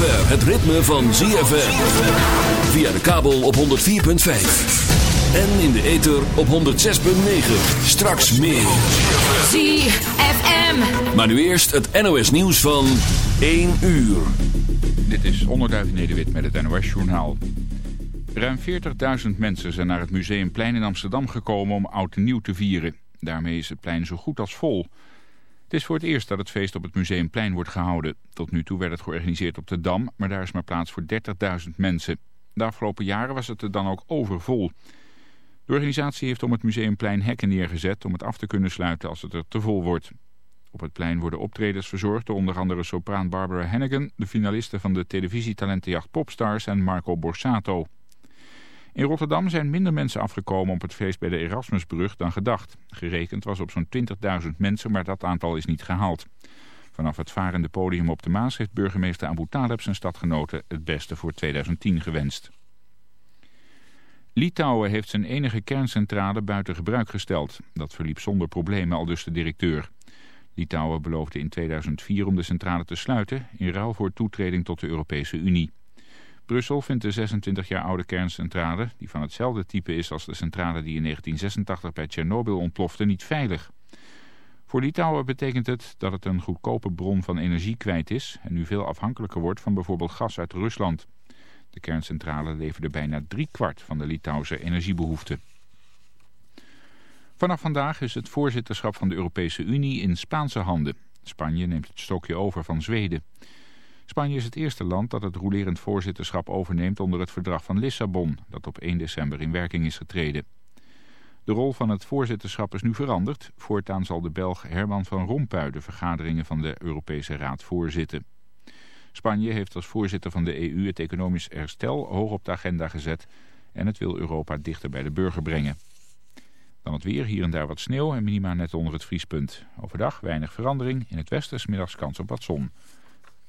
zover het ritme van ZFM. Via de kabel op 104.5. En in de ether op 106.9. Straks meer. ZFM. Maar nu eerst het NOS nieuws van 1 uur. Dit is Onderduif Nederwit met het NOS Journaal. Ruim 40.000 mensen zijn naar het Museumplein in Amsterdam gekomen om Oud en Nieuw te vieren. Daarmee is het plein zo goed als vol. Het is voor het eerst dat het feest op het Museumplein wordt gehouden. Tot nu toe werd het georganiseerd op de Dam, maar daar is maar plaats voor 30.000 mensen. De afgelopen jaren was het er dan ook overvol. De organisatie heeft om het Museumplein hekken neergezet om het af te kunnen sluiten als het er te vol wordt. Op het plein worden optredens verzorgd door onder andere sopraan Barbara Hannigan, de finalisten van de televisietalentenjacht Popstars en Marco Borsato. In Rotterdam zijn minder mensen afgekomen op het feest bij de Erasmusbrug dan gedacht. Gerekend was op zo'n 20.000 mensen, maar dat aantal is niet gehaald. Vanaf het varende podium op de Maas heeft burgemeester Abu Taleb zijn stadgenoten het beste voor 2010 gewenst. Litouwen heeft zijn enige kerncentrale buiten gebruik gesteld. Dat verliep zonder problemen, al dus de directeur. Litouwen beloofde in 2004 om de centrale te sluiten... in ruil voor toetreding tot de Europese Unie. Brussel vindt de 26 jaar oude kerncentrale... die van hetzelfde type is als de centrale die in 1986 bij Tsjernobyl ontplofte... niet veilig. Voor Litouwen betekent het dat het een goedkope bron van energie kwijt is... en nu veel afhankelijker wordt van bijvoorbeeld gas uit Rusland... De kerncentrale leverde bijna driekwart van de Litouwse energiebehoeften. Vanaf vandaag is het voorzitterschap van de Europese Unie in Spaanse handen. Spanje neemt het stokje over van Zweden. Spanje is het eerste land dat het rolerend voorzitterschap overneemt onder het verdrag van Lissabon, dat op 1 december in werking is getreden. De rol van het voorzitterschap is nu veranderd. Voortaan zal de Belg Herman van Rompuy de vergaderingen van de Europese Raad voorzitten. Spanje heeft als voorzitter van de EU het economisch herstel hoog op de agenda gezet en het wil Europa dichter bij de burger brengen. Dan het weer, hier en daar wat sneeuw en minima net onder het vriespunt. Overdag weinig verandering, in het westen smiddags kans op wat zon.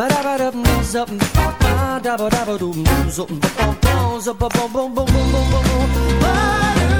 ba da ba dum zum ba da ba da ba dum zum ba bom bom zum ba bom bom bom bom bom bom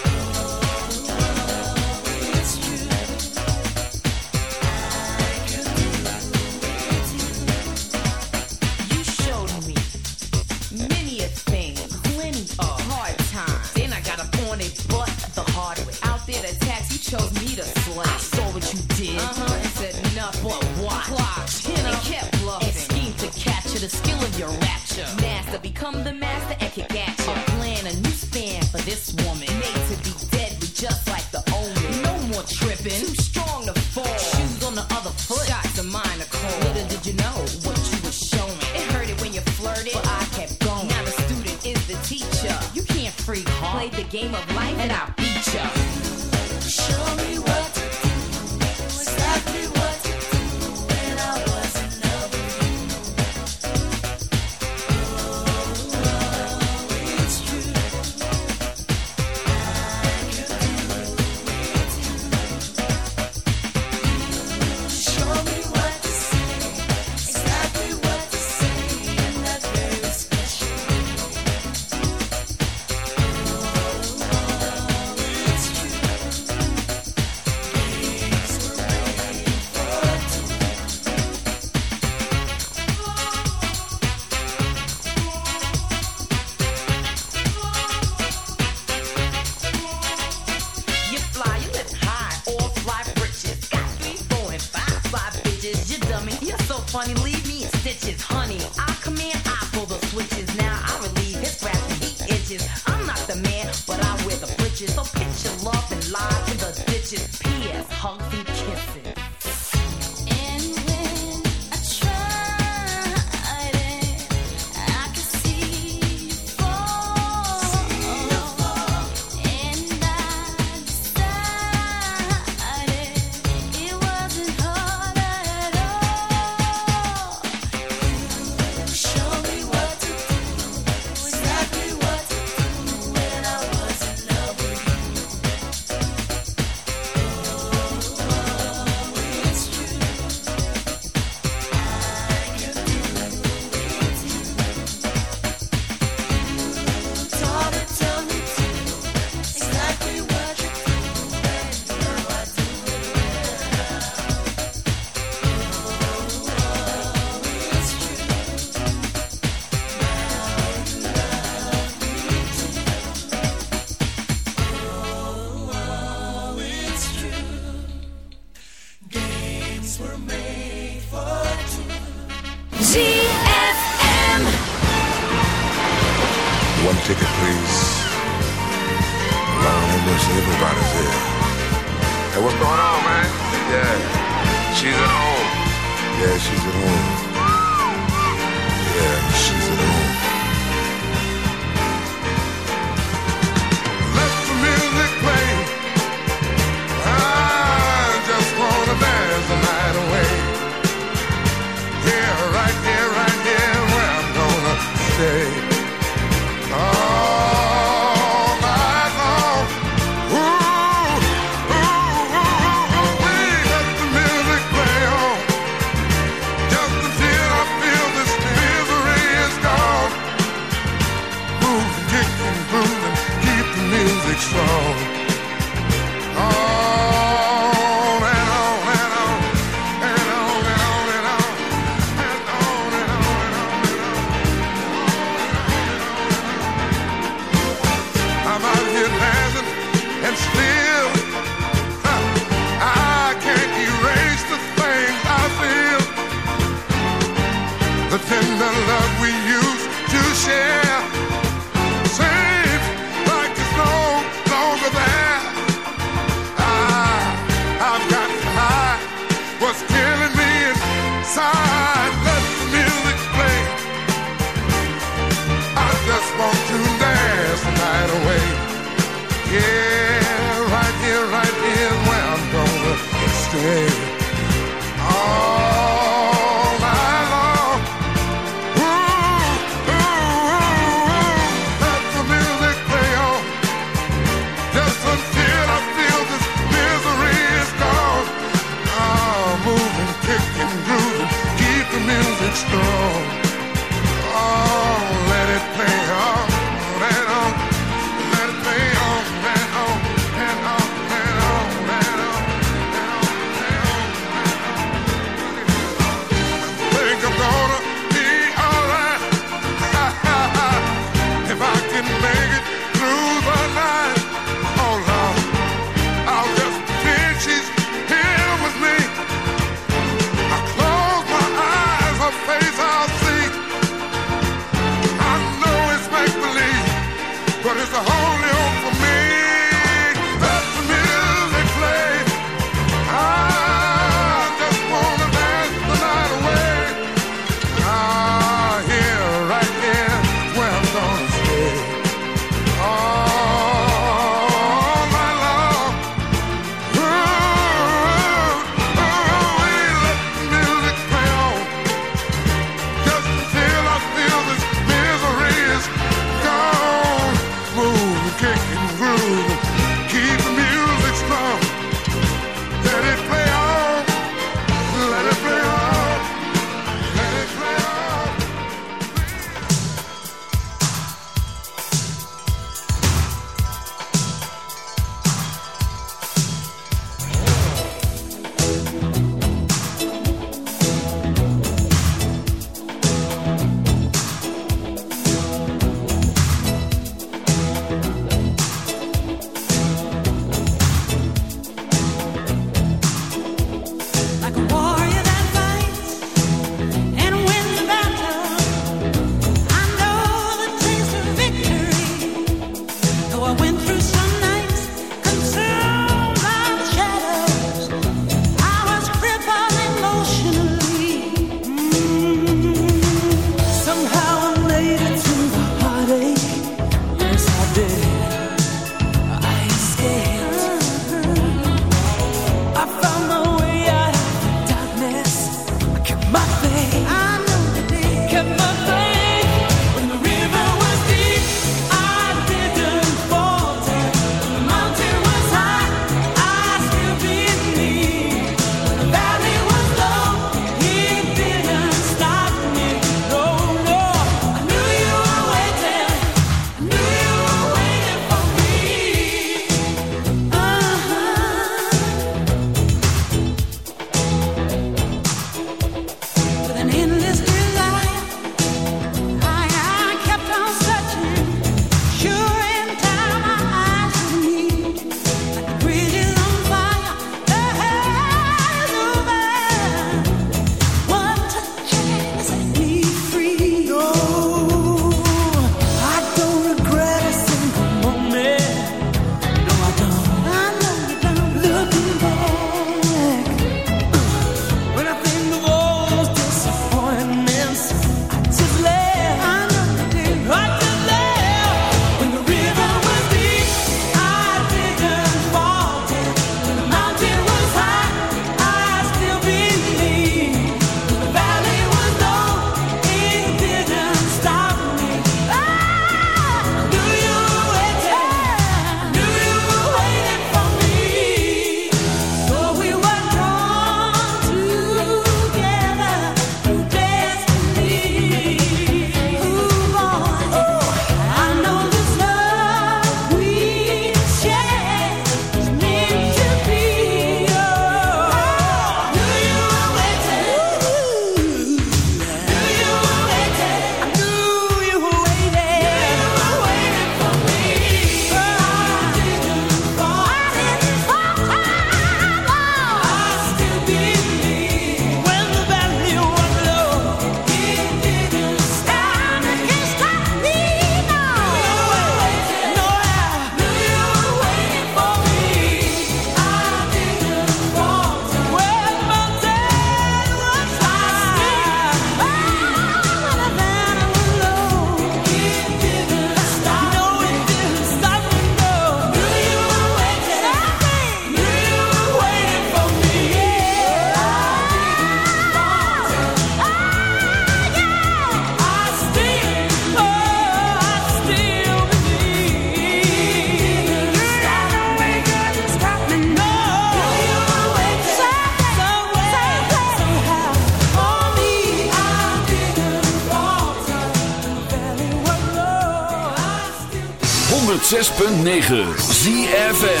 106.9 ZFN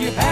you back.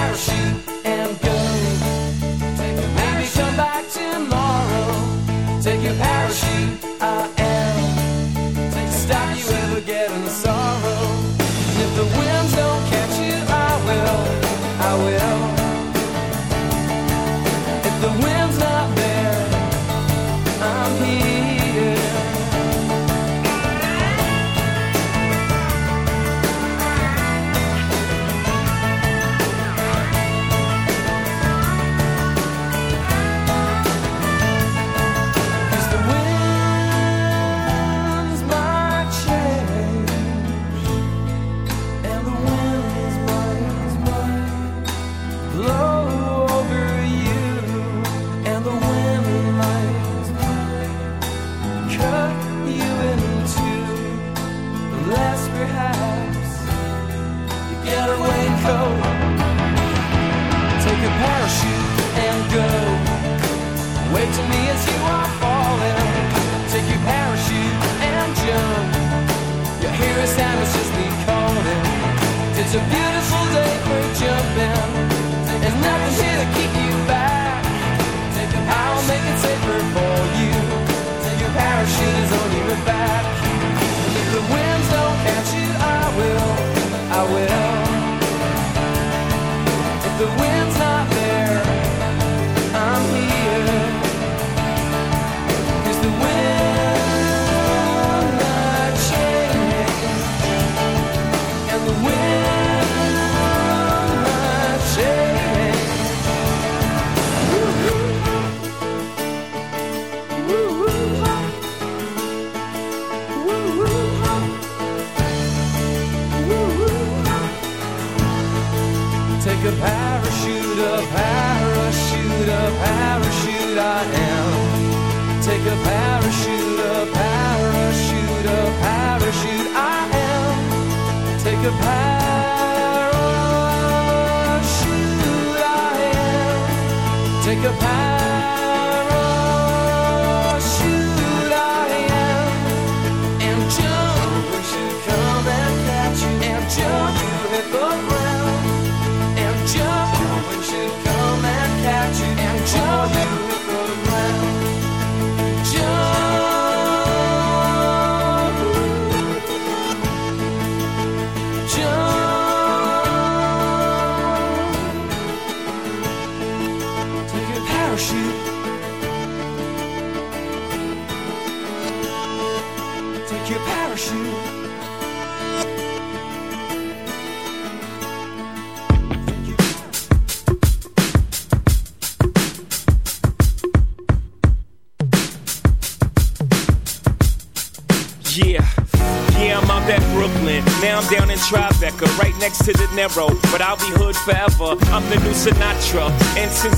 next to the narrow, but I'll be hood forever. I'm the new Sinatra, and since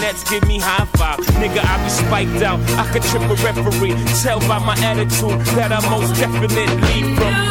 Nets give me high five. Nigga, I be spiked out. I could trip a referee. Tell by my attitude that I most definitely from.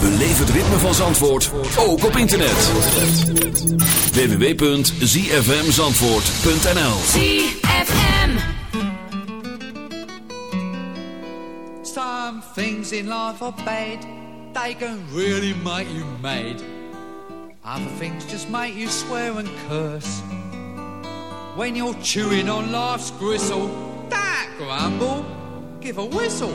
Beleef het ritme van Zandvoort, ook op internet. www.zfmzandvoort.nl ZFM. Some things in life are bad, they can really make you mad. Other things just make you swear and curse. When you're chewing on life's gristle, that grumble, give a whistle.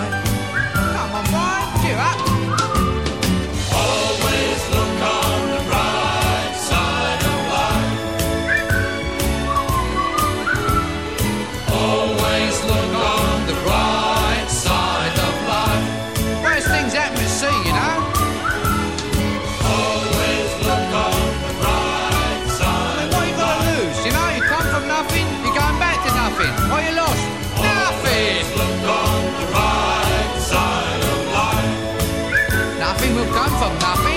Will come from nothing,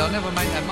They'll never make that